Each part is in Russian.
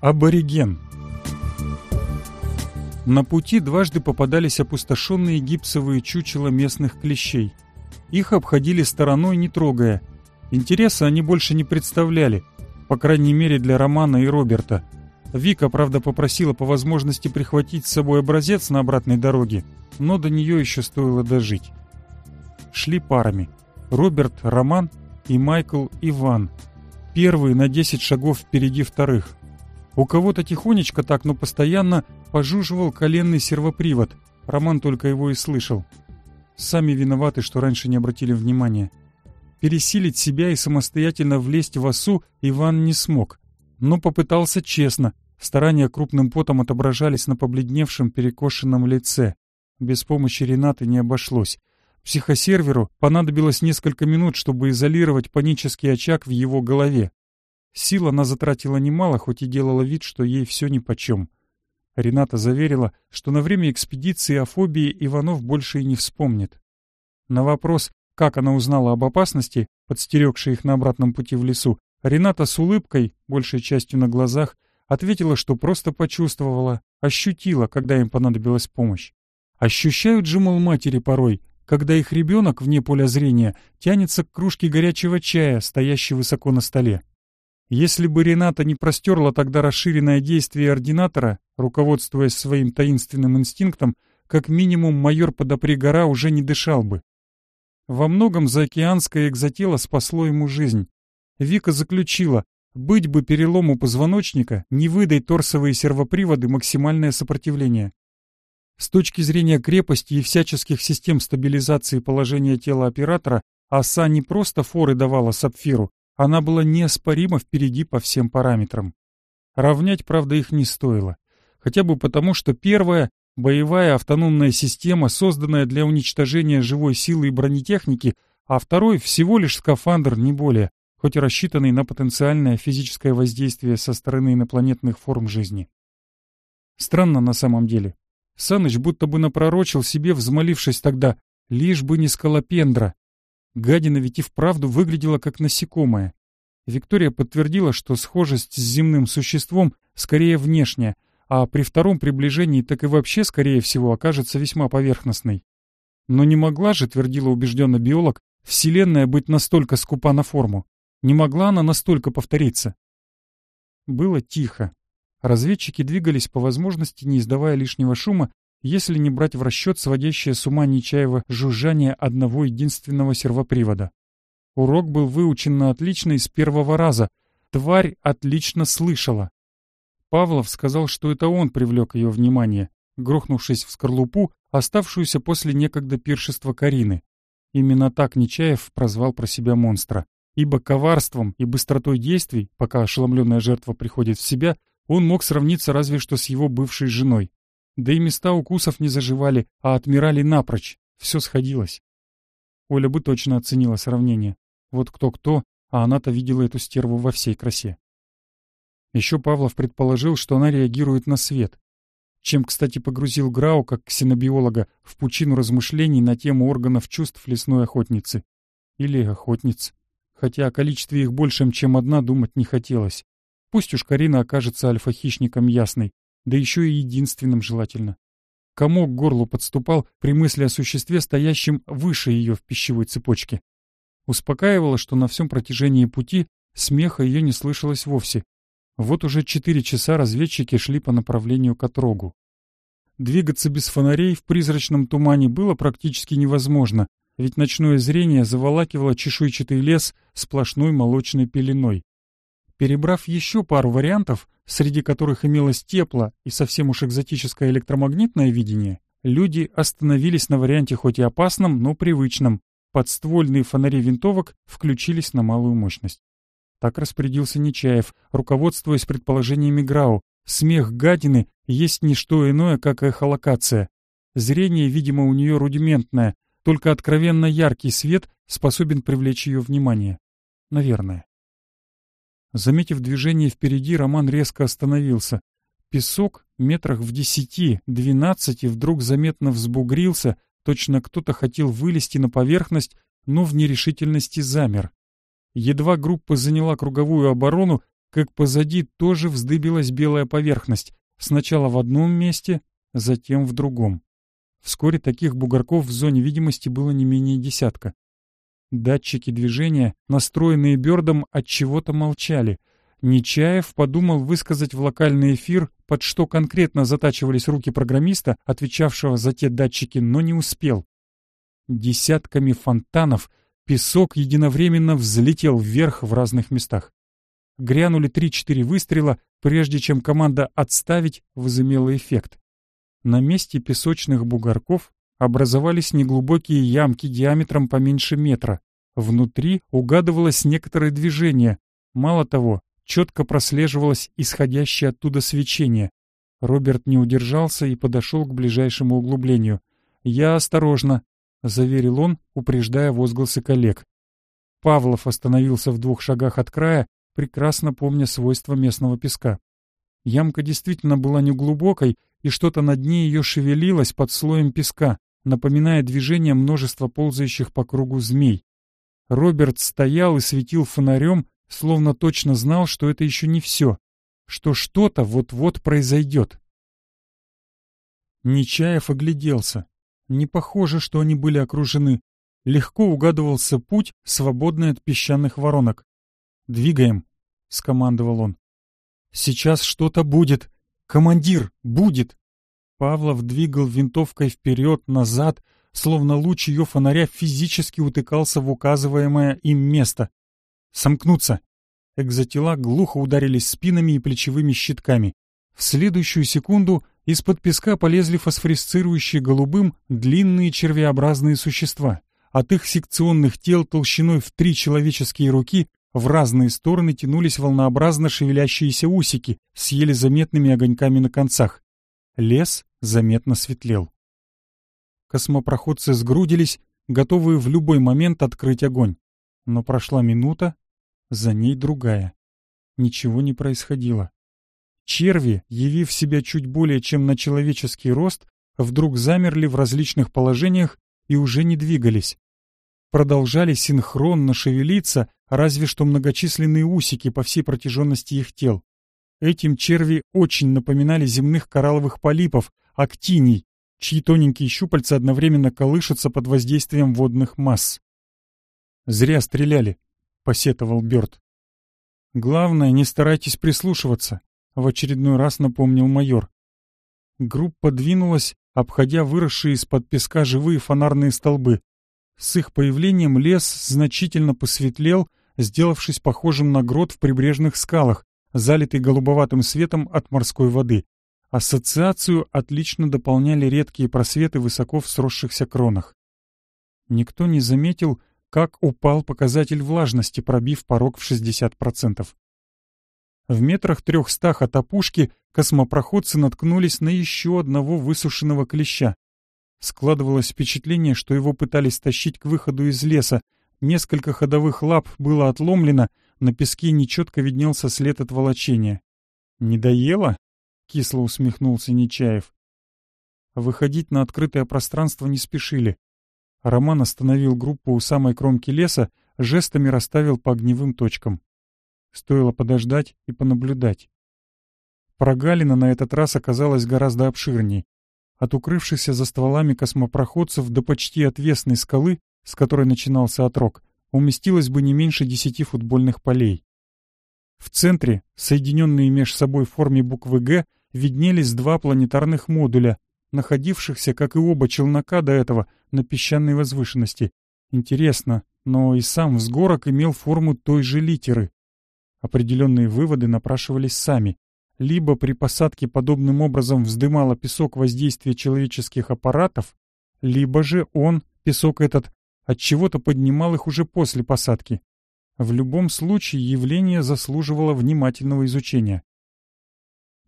Абориген. На пути дважды попадались опустошенные гипсовые чучела местных клещей. Их обходили стороной, не трогая. Интереса они больше не представляли, по крайней мере для Романа и Роберта. Вика, правда, попросила по возможности прихватить с собой образец на обратной дороге, но до нее еще стоило дожить. Шли парами. Роберт, Роман и Майкл Иван. Первый на 10 шагов впереди вторых. У кого-то тихонечко так, но постоянно пожуживал коленный сервопривод. Роман только его и слышал. Сами виноваты, что раньше не обратили внимания. Пересилить себя и самостоятельно влезть в осу Иван не смог. Но попытался честно. Старания крупным потом отображались на побледневшем перекошенном лице. Без помощи Ренаты не обошлось. Психосерверу понадобилось несколько минут, чтобы изолировать панический очаг в его голове. Сил она затратила немало, хоть и делала вид, что ей все нипочем. Рената заверила, что на время экспедиции о фобии Иванов больше и не вспомнит. На вопрос, как она узнала об опасности, подстерегшей их на обратном пути в лесу, Рената с улыбкой, большей частью на глазах, ответила, что просто почувствовала, ощутила, когда им понадобилась помощь. Ощущают же, мол, матери порой, когда их ребенок вне поля зрения тянется к кружке горячего чая, стоящей высоко на столе. Если бы Рената не простерла тогда расширенное действие ординатора, руководствуясь своим таинственным инстинктом, как минимум майор Подопригора уже не дышал бы. Во многом заокеанское экзотело спасло ему жизнь. Вика заключила, быть бы перелому позвоночника, не выдай торсовые сервоприводы максимальное сопротивление. С точки зрения крепости и всяческих систем стабилизации положения тела оператора, оса не просто форы давала сапфиру, она была неоспоримо впереди по всем параметрам. Равнять, правда, их не стоило. Хотя бы потому, что первая — боевая автономная система, созданная для уничтожения живой силы и бронетехники, а второй — всего лишь скафандр, не более, хоть и рассчитанный на потенциальное физическое воздействие со стороны инопланетных форм жизни. Странно на самом деле. Саныч будто бы напророчил себе, взмолившись тогда, лишь бы не скалопендра, Гадина ведь и вправду выглядела как насекомое. Виктория подтвердила, что схожесть с земным существом скорее внешняя, а при втором приближении так и вообще, скорее всего, окажется весьма поверхностной. Но не могла же, твердила убежденно биолог, Вселенная быть настолько скупа на форму. Не могла она настолько повториться. Было тихо. Разведчики двигались по возможности, не издавая лишнего шума, если не брать в расчет сводящее с ума Нечаева жужжание одного единственного сервопривода. Урок был выучен на отлично из первого раза. Тварь отлично слышала. Павлов сказал, что это он привлек ее внимание, грохнувшись в скорлупу, оставшуюся после некогда пиршества Карины. Именно так Нечаев прозвал про себя монстра. Ибо коварством и быстротой действий, пока ошеломленная жертва приходит в себя, он мог сравниться разве что с его бывшей женой. Да и места укусов не заживали, а отмирали напрочь. Все сходилось. Оля бы точно оценила сравнение. Вот кто-кто, а она-то видела эту стерву во всей красе. Еще Павлов предположил, что она реагирует на свет. Чем, кстати, погрузил Грау, как ксенобиолога, в пучину размышлений на тему органов чувств лесной охотницы. Или охотниц. Хотя о количестве их большем, чем одна, думать не хотелось. Пусть уж Карина окажется альфа-хищником ясной, да еще и единственным желательно. Комок к горлу подступал при мысли о существе, стоящем выше ее в пищевой цепочке. Успокаивало, что на всем протяжении пути смеха ее не слышалось вовсе. Вот уже четыре часа разведчики шли по направлению к отрогу. Двигаться без фонарей в призрачном тумане было практически невозможно, ведь ночное зрение заволакивало чешуйчатый лес сплошной молочной пеленой. Перебрав еще пару вариантов, среди которых имелось тепло и совсем уж экзотическое электромагнитное видение, люди остановились на варианте хоть и опасном, но привычном. Подствольные фонари винтовок включились на малую мощность. Так распорядился Нечаев, руководствуясь предположениями Грау. Смех гадины есть не что иное, как эхолокация. Зрение, видимо, у нее рудиментное, только откровенно яркий свет способен привлечь ее внимание. Наверное. Заметив движение впереди, Роман резко остановился. Песок метрах в десяти, двенадцати вдруг заметно взбугрился, точно кто-то хотел вылезти на поверхность, но в нерешительности замер. Едва группа заняла круговую оборону, как позади тоже вздыбилась белая поверхность, сначала в одном месте, затем в другом. Вскоре таких бугорков в зоне видимости было не менее десятка. Датчики движения, настроенные Бёрдом, от чего-то молчали. Нечаев подумал высказать в локальный эфир, под что конкретно затачивались руки программиста, отвечавшего за те датчики, но не успел. Десятками фонтанов песок единовременно взлетел вверх в разных местах. Грянули 3-4 выстрела, прежде чем команда «отставить» возымела эффект. На месте песочных бугорков образовались неглубокие ямки диаметром поменьше метра. Внутри угадывалось некоторое движение. Мало того, четко прослеживалось исходящее оттуда свечение. Роберт не удержался и подошел к ближайшему углублению. «Я осторожно», — заверил он, упреждая возгласы коллег. Павлов остановился в двух шагах от края, прекрасно помня свойства местного песка. Ямка действительно была неглубокой, и что-то на дне ее шевелилось под слоем песка напоминая движение множества ползающих по кругу змей. Роберт стоял и светил фонарем, словно точно знал, что это еще не все, что что-то вот-вот произойдет. Нечаев огляделся. Не похоже, что они были окружены. Легко угадывался путь, свободный от песчаных воронок. «Двигаем», — скомандовал он. «Сейчас что-то будет! Командир, будет!» Павлов двигал винтовкой вперед-назад, словно луч ее фонаря физически утыкался в указываемое им место. «Сомкнуться!» Экзотела глухо ударились спинами и плечевыми щитками. В следующую секунду из-под песка полезли фосфорисцирующие голубым длинные червеобразные существа. От их секционных тел толщиной в три человеческие руки в разные стороны тянулись волнообразно шевелящиеся усики с еле заметными огоньками на концах. Лес заметно светлел. Космопроходцы сгрудились, готовые в любой момент открыть огонь. Но прошла минута, за ней другая. Ничего не происходило. Черви, явив себя чуть более чем на человеческий рост, вдруг замерли в различных положениях и уже не двигались. Продолжали синхронно шевелиться, разве что многочисленные усики по всей протяженности их тел. Этим черви очень напоминали земных коралловых полипов, а актиний, чьи тоненькие щупальца одновременно колышутся под воздействием водных масс. «Зря стреляли», — посетовал Бёрд. «Главное, не старайтесь прислушиваться», — в очередной раз напомнил майор. Группа двинулась, обходя выросшие из-под песка живые фонарные столбы. С их появлением лес значительно посветлел, сделавшись похожим на грот в прибрежных скалах, залитый голубоватым светом от морской воды. Ассоциацию отлично дополняли редкие просветы высоко в сросшихся кронах. Никто не заметил, как упал показатель влажности, пробив порог в 60%. В метрах трехстах от опушки космопроходцы наткнулись на еще одного высушенного клеща. Складывалось впечатление, что его пытались тащить к выходу из леса. Несколько ходовых лап было отломлено, на песке нечетко виднелся след от волочения. «Не доело?» — кисло усмехнулся Нечаев. Выходить на открытое пространство не спешили. Роман остановил группу у самой кромки леса, жестами расставил по огневым точкам. Стоило подождать и понаблюдать. Прогалина на этот раз оказалась гораздо обширней. От укрывшихся за стволами космопроходцев до почти отвесной скалы, с которой начинался отрог, уместилось бы не меньше десяти футбольных полей. В центре, соединенные меж собой в форме буквы «Г», виднелись два планетарных модуля, находившихся, как и оба челнока до этого, на песчаной возвышенности. Интересно, но и сам взгорок имел форму той же литеры. Определенные выводы напрашивались сами. Либо при посадке подобным образом вздымало песок воздействие человеческих аппаратов, либо же он, песок этот, от чего то поднимал их уже после посадки. В любом случае явление заслуживало внимательного изучения.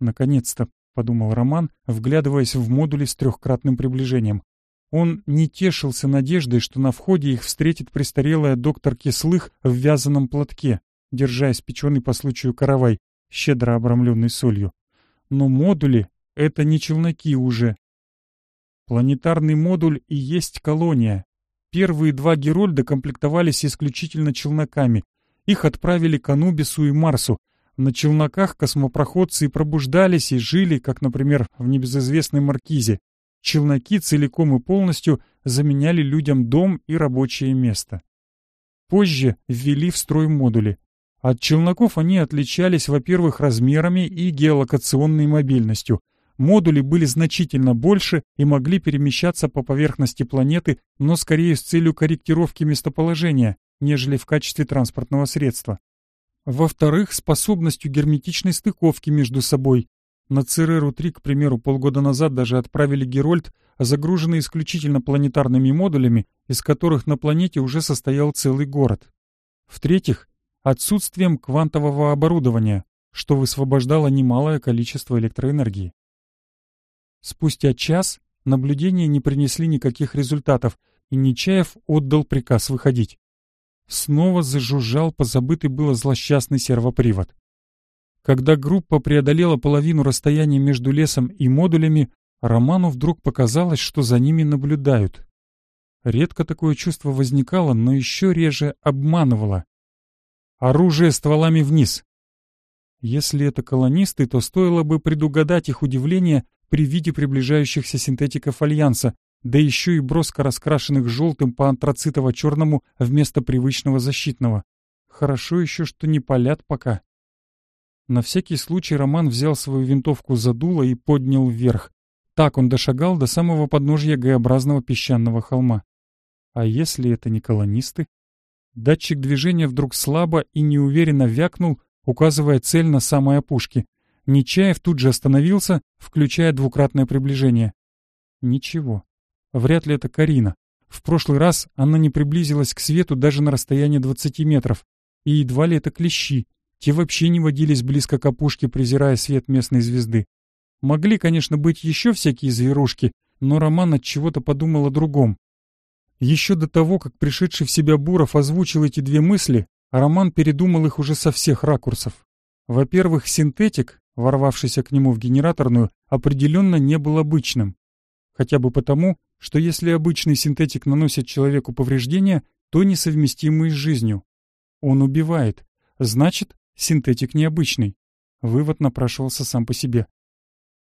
«Наконец-то», — подумал Роман, вглядываясь в модули с трехкратным приближением. Он не тешился надеждой, что на входе их встретит престарелая доктор Кислых в вязаном платке, держа испеченный по случаю каравай, щедро обрамленный солью. Но модули — это не челноки уже. Планетарный модуль и есть колония, Первые два Герольда комплектовались исключительно челноками. Их отправили к Анубису и Марсу. На челноках космопроходцы и пробуждались, и жили, как, например, в небезызвестной Маркизе. Челноки целиком и полностью заменяли людям дом и рабочее место. Позже ввели в строй модули. От челноков они отличались, во-первых, размерами и геолокационной мобильностью. Модули были значительно больше и могли перемещаться по поверхности планеты, но скорее с целью корректировки местоположения, нежели в качестве транспортного средства. Во-вторых, способностью герметичной стыковки между собой. На Цереру-3, к примеру, полгода назад даже отправили Герольд, загруженный исключительно планетарными модулями, из которых на планете уже состоял целый город. В-третьих, отсутствием квантового оборудования, что высвобождало немалое количество электроэнергии. Спустя час наблюдения не принесли никаких результатов, и Нечаев отдал приказ выходить. Снова зажужжал позабытый было злосчастный сервопривод. Когда группа преодолела половину расстояния между лесом и модулями, Роману вдруг показалось, что за ними наблюдают. Редко такое чувство возникало, но еще реже обманывало. «Оружие стволами вниз!» Если это колонисты, то стоило бы предугадать их удивление, при виде приближающихся синтетиков Альянса, да еще и броско раскрашенных желтым по антрацитово-черному вместо привычного защитного. Хорошо еще, что не палят пока. На всякий случай Роман взял свою винтовку за дуло и поднял вверх. Так он дошагал до самого подножья Г-образного песчаного холма. А если это не колонисты? Датчик движения вдруг слабо и неуверенно вякнул, указывая цель на самой опушке — Нечаев тут же остановился, включая двукратное приближение. Ничего. Вряд ли это Карина. В прошлый раз она не приблизилась к свету даже на расстоянии 20 метров. И едва ли это клещи. Те вообще не водились близко к опушке, презирая свет местной звезды. Могли, конечно, быть еще всякие зверушки, но Роман от чего-то подумал о другом. Еще до того, как пришедший в себя Буров озвучил эти две мысли, Роман передумал их уже со всех ракурсов. Во-первых, синтетик, ворвавшийся к нему в генераторную, определенно не был обычным. Хотя бы потому, что если обычный синтетик наносит человеку повреждения, то несовместимый с жизнью. Он убивает. Значит, синтетик необычный. Вывод напрашивался сам по себе.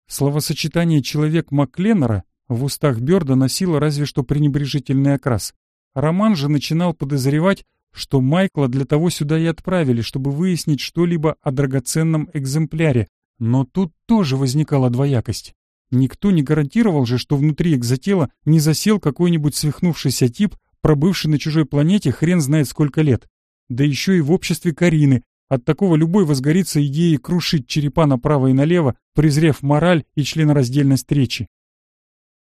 Словосочетание «человек Макленнера» в устах Бёрда носило разве что пренебрежительный окрас. Роман же начинал подозревать, что Майкла для того сюда и отправили, чтобы выяснить что-либо о драгоценном экземпляре, но тут тоже возникала двоякость. Никто не гарантировал же, что внутри экзотела не засел какой-нибудь свихнувшийся тип, пробывший на чужой планете хрен знает сколько лет. Да еще и в обществе Карины. От такого любой возгорится идеей крушить черепа направо и налево, презрев мораль и членораздельность речи.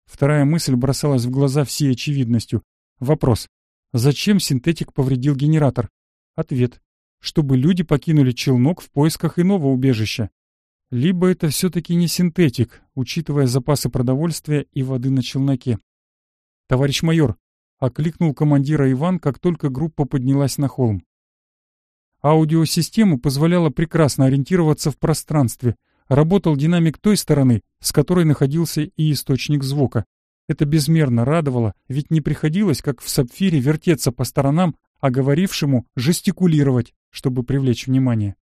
Вторая мысль бросалась в глаза всей очевидностью. Вопрос. Зачем синтетик повредил генератор? Ответ. Чтобы люди покинули челнок в поисках иного убежища. Либо это все-таки не синтетик, учитывая запасы продовольствия и воды на челноке. «Товарищ майор!» — окликнул командира Иван, как только группа поднялась на холм. Аудиосистема позволяла прекрасно ориентироваться в пространстве. Работал динамик той стороны, с которой находился и источник звука. Это безмерно радовало, ведь не приходилось, как в сапфире, вертеться по сторонам, а говорившему жестикулировать, чтобы привлечь внимание.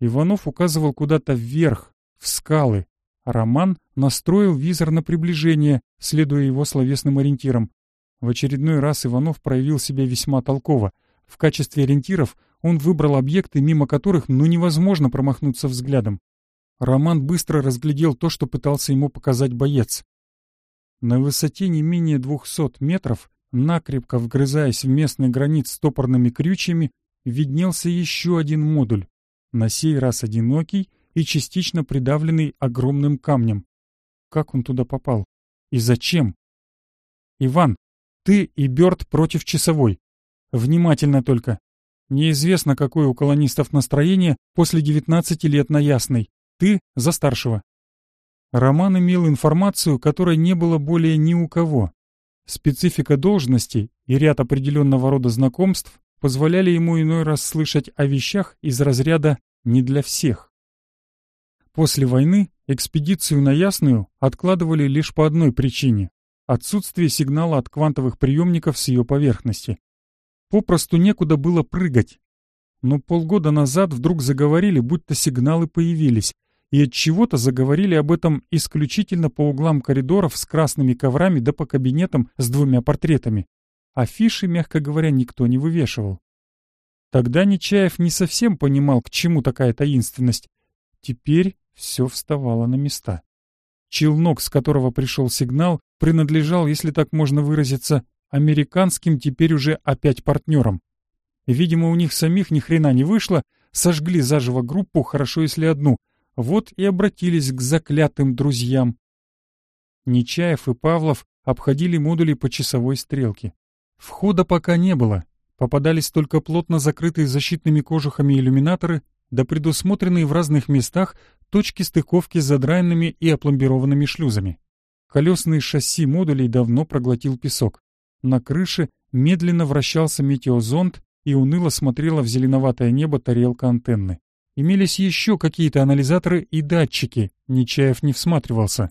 Иванов указывал куда-то вверх, в скалы, Роман настроил визор на приближение, следуя его словесным ориентирам. В очередной раз Иванов проявил себя весьма толково. В качестве ориентиров он выбрал объекты, мимо которых ну невозможно промахнуться взглядом. Роман быстро разглядел то, что пытался ему показать боец. На высоте не менее 200 метров, накрепко вгрызаясь в местные гранит стопорными топорными крючьями, виднелся еще один модуль на сей раз одинокий и частично придавленный огромным камнем. Как он туда попал? И зачем? Иван, ты и Бёрд против часовой. Внимательно только. Неизвестно, какое у колонистов настроение после 19 лет на Ясной. Ты за старшего. Роман имел информацию, которой не было более ни у кого. Специфика должности и ряд определенного рода знакомств позволяли ему иной раз слышать о вещах из разряда «не для всех». После войны экспедицию на Ясную откладывали лишь по одной причине – отсутствие сигнала от квантовых приемников с ее поверхности. Попросту некуда было прыгать. Но полгода назад вдруг заговорили, будто сигналы появились, и от чего-то заговорили об этом исключительно по углам коридоров с красными коврами да по кабинетам с двумя портретами, Афиши, мягко говоря, никто не вывешивал. Тогда Нечаев не совсем понимал, к чему такая таинственность. Теперь все вставало на места. Челнок, с которого пришел сигнал, принадлежал, если так можно выразиться, американским теперь уже опять партнерам. Видимо, у них самих ни хрена не вышло, сожгли заживо группу, хорошо если одну, вот и обратились к заклятым друзьям. Нечаев и Павлов обходили модули по часовой стрелке. Входа пока не было, попадались только плотно закрытые защитными кожухами иллюминаторы, да предусмотренные в разных местах точки стыковки с задраенными и опломбированными шлюзами. Колесные шасси модулей давно проглотил песок. На крыше медленно вращался метеозонд и уныло смотрела в зеленоватое небо тарелка антенны. Имелись еще какие-то анализаторы и датчики, Нечаев не всматривался.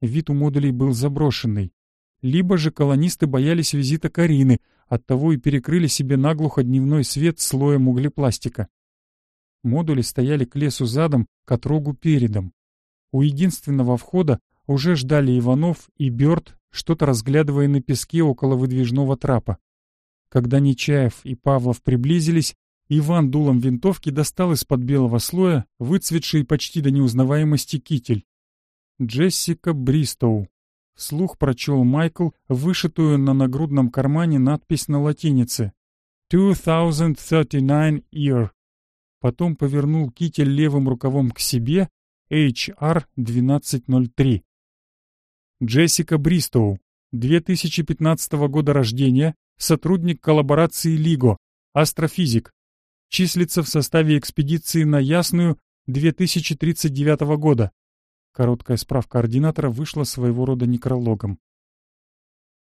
Вид у модулей был заброшенный, либо же колонисты боялись визита Карины, оттого и перекрыли себе наглухо дневной свет слоем углепластика. Модули стояли к лесу задом, к отрогу передом. У единственного входа уже ждали Иванов и Бёрд, что-то разглядывая на песке около выдвижного трапа. Когда Нечаев и Павлов приблизились, Иван дулом винтовки достал из-под белого слоя выцветший почти до неузнаваемости китель. Джессика Бристоу вслух прочел Майкл вышитую на нагрудном кармане надпись на латинице «2039 Year». Потом повернул китель левым рукавом к себе HR-1203. Джессика Бристоу, 2015 года рождения, сотрудник коллаборации Лиго, астрофизик. Числится в составе экспедиции на Ясную 2039 года, Короткая справка ординатора вышла своего рода некрологом.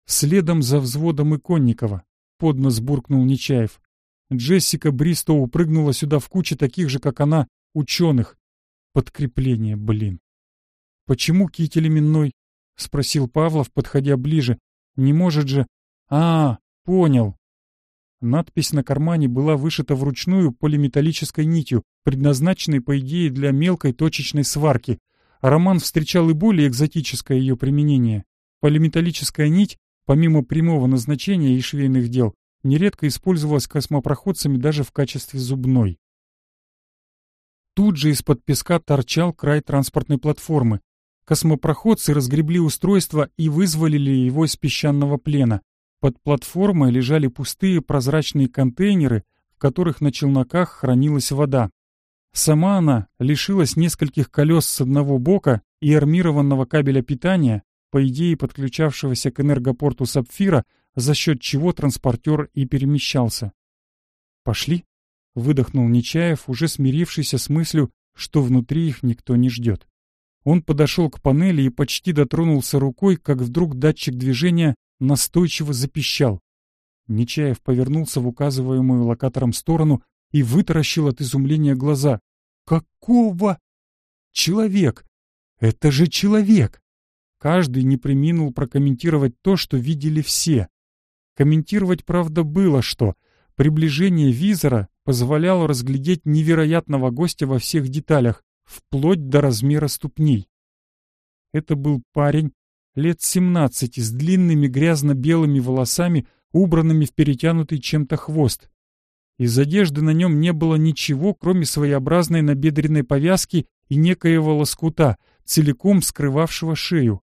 Следом за взводом Иконникова поднос буркнул Нечаев. Джессика Бристоу прыгнула сюда в куче таких же, как она, ученых. Подкрепление, блин. «Почему китель именной?» — спросил Павлов, подходя ближе. «Не может же...» «А, понял». Надпись на кармане была вышита вручную полиметаллической нитью, предназначенной, по идее, для мелкой точечной сварки. Роман встречал и более экзотическое ее применение. Полиметаллическая нить, помимо прямого назначения и швейных дел, нередко использовалась космопроходцами даже в качестве зубной. Тут же из-под песка торчал край транспортной платформы. Космопроходцы разгребли устройство и вызволили его из песчаного плена. Под платформой лежали пустые прозрачные контейнеры, в которых на челноках хранилась вода. Сама она лишилась нескольких колес с одного бока и армированного кабеля питания, по идее подключавшегося к энергопорту Сапфира, за счет чего транспортер и перемещался. «Пошли», — выдохнул Нечаев, уже смирившийся с мыслью, что внутри их никто не ждет. Он подошел к панели и почти дотронулся рукой, как вдруг датчик движения настойчиво запищал. Нечаев повернулся в указываемую локатором сторону и вытаращил от изумления глаза. «Какого? Человек! Это же человек!» Каждый не приминул прокомментировать то, что видели все. Комментировать, правда, было что. Приближение визора позволяло разглядеть невероятного гостя во всех деталях, вплоть до размера ступней. Это был парень лет 17 с длинными грязно-белыми волосами, убранными в перетянутый чем-то хвост. Из одежды на нем не было ничего, кроме своеобразной набедренной повязки и некоего лоскута, целиком скрывавшего шею.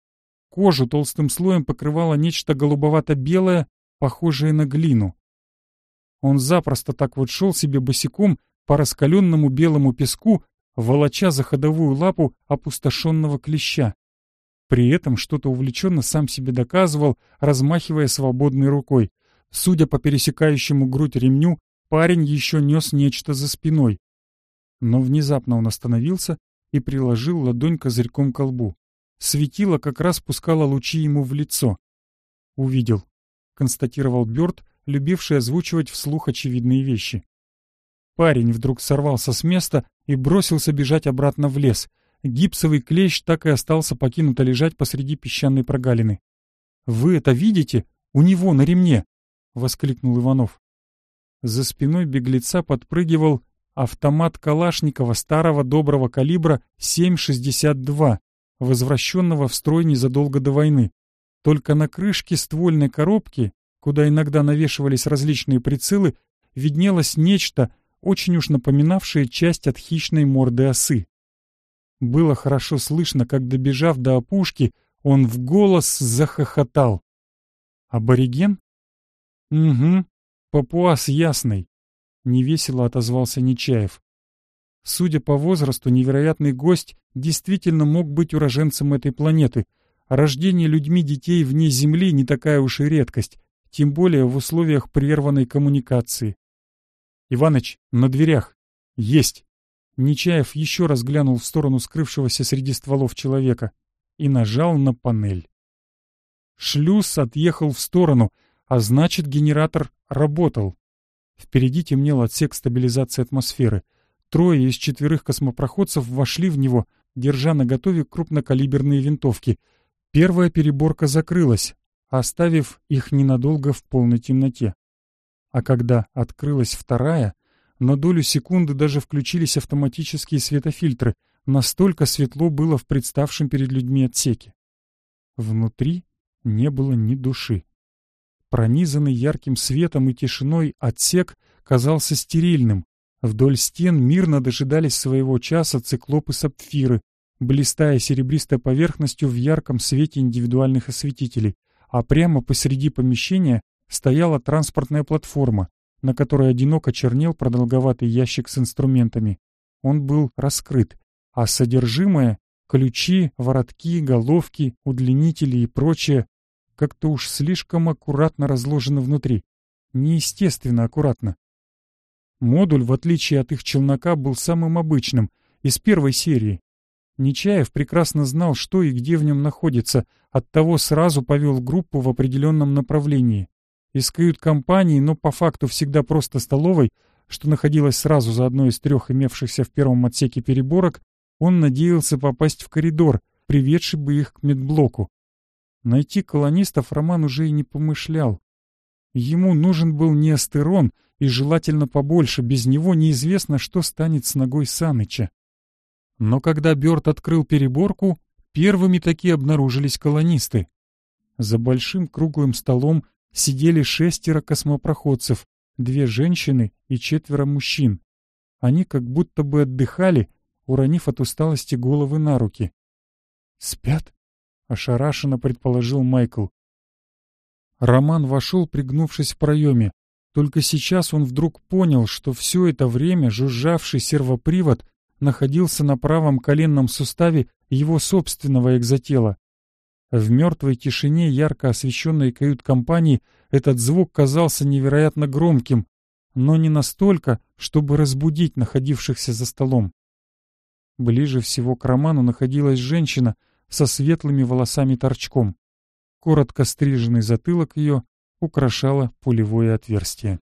Кожу толстым слоем покрывало нечто голубовато-белое, похожее на глину. Он запросто так вот шел себе босиком по раскаленному белому песку, волоча за ходовую лапу опустошенного клеща. При этом что-то увлеченно сам себе доказывал, размахивая свободной рукой. Судя по пересекающему грудь ремню, Парень еще нес нечто за спиной. Но внезапно он остановился и приложил ладонь козырьком к лбу. Светило как раз пускало лучи ему в лицо. «Увидел», — констатировал Бёрд, любивший озвучивать вслух очевидные вещи. Парень вдруг сорвался с места и бросился бежать обратно в лес. Гипсовый клещ так и остался покинуто лежать посреди песчаной прогалины. «Вы это видите? У него на ремне!» — воскликнул Иванов. За спиной беглеца подпрыгивал автомат Калашникова старого доброго калибра 7,62, возвращенного в строй незадолго до войны. Только на крышке ствольной коробки, куда иногда навешивались различные прицелы, виднелось нечто, очень уж напоминавшее часть от хищной морды осы. Было хорошо слышно, как, добежав до опушки, он в голос захохотал. «Абориген?» «Угу, «Папуас ясный!» — невесело отозвался Нечаев. Судя по возрасту, невероятный гость действительно мог быть уроженцем этой планеты, рождение людьми детей вне Земли не такая уж и редкость, тем более в условиях прерванной коммуникации. «Иваныч, на дверях!» «Есть!» Нечаев еще раз глянул в сторону скрывшегося среди стволов человека и нажал на панель. Шлюз отъехал в сторону — а значит, генератор работал. Впереди темнел отсек стабилизации атмосферы. Трое из четверых космопроходцев вошли в него, держа на готове крупнокалиберные винтовки. Первая переборка закрылась, оставив их ненадолго в полной темноте. А когда открылась вторая, на долю секунды даже включились автоматические светофильтры. Настолько светло было в представшем перед людьми отсеке. Внутри не было ни души. Пронизанный ярким светом и тишиной отсек казался стерильным. Вдоль стен мирно дожидались своего часа циклопы-сапфиры, блистая серебристой поверхностью в ярком свете индивидуальных осветителей, а прямо посреди помещения стояла транспортная платформа, на которой одиноко чернел продолговатый ящик с инструментами. Он был раскрыт, а содержимое — ключи, воротки, головки, удлинители и прочее как-то уж слишком аккуратно разложено внутри. Неестественно аккуратно. Модуль, в отличие от их челнока, был самым обычным, из первой серии. Нечаев прекрасно знал, что и где в нем находится, оттого сразу повел группу в определенном направлении. Из кают-компании, но по факту всегда просто столовой, что находилась сразу за одной из трех имевшихся в первом отсеке переборок, он надеялся попасть в коридор, приведший бы их к медблоку. Найти колонистов Роман уже и не помышлял. Ему нужен был не неостерон и желательно побольше, без него неизвестно, что станет с ногой Саныча. Но когда Бёрд открыл переборку, первыми такие обнаружились колонисты. За большим круглым столом сидели шестеро космопроходцев, две женщины и четверо мужчин. Они как будто бы отдыхали, уронив от усталости головы на руки. «Спят?» — ошарашенно предположил Майкл. Роман вошел, пригнувшись в проеме. Только сейчас он вдруг понял, что все это время жужжавший сервопривод находился на правом коленном суставе его собственного экзотела. В мертвой тишине ярко освещенной кают-компании этот звук казался невероятно громким, но не настолько, чтобы разбудить находившихся за столом. Ближе всего к Роману находилась женщина — со светлыми волосами торчком. Коротко стриженный затылок ее украшало пулевое отверстие.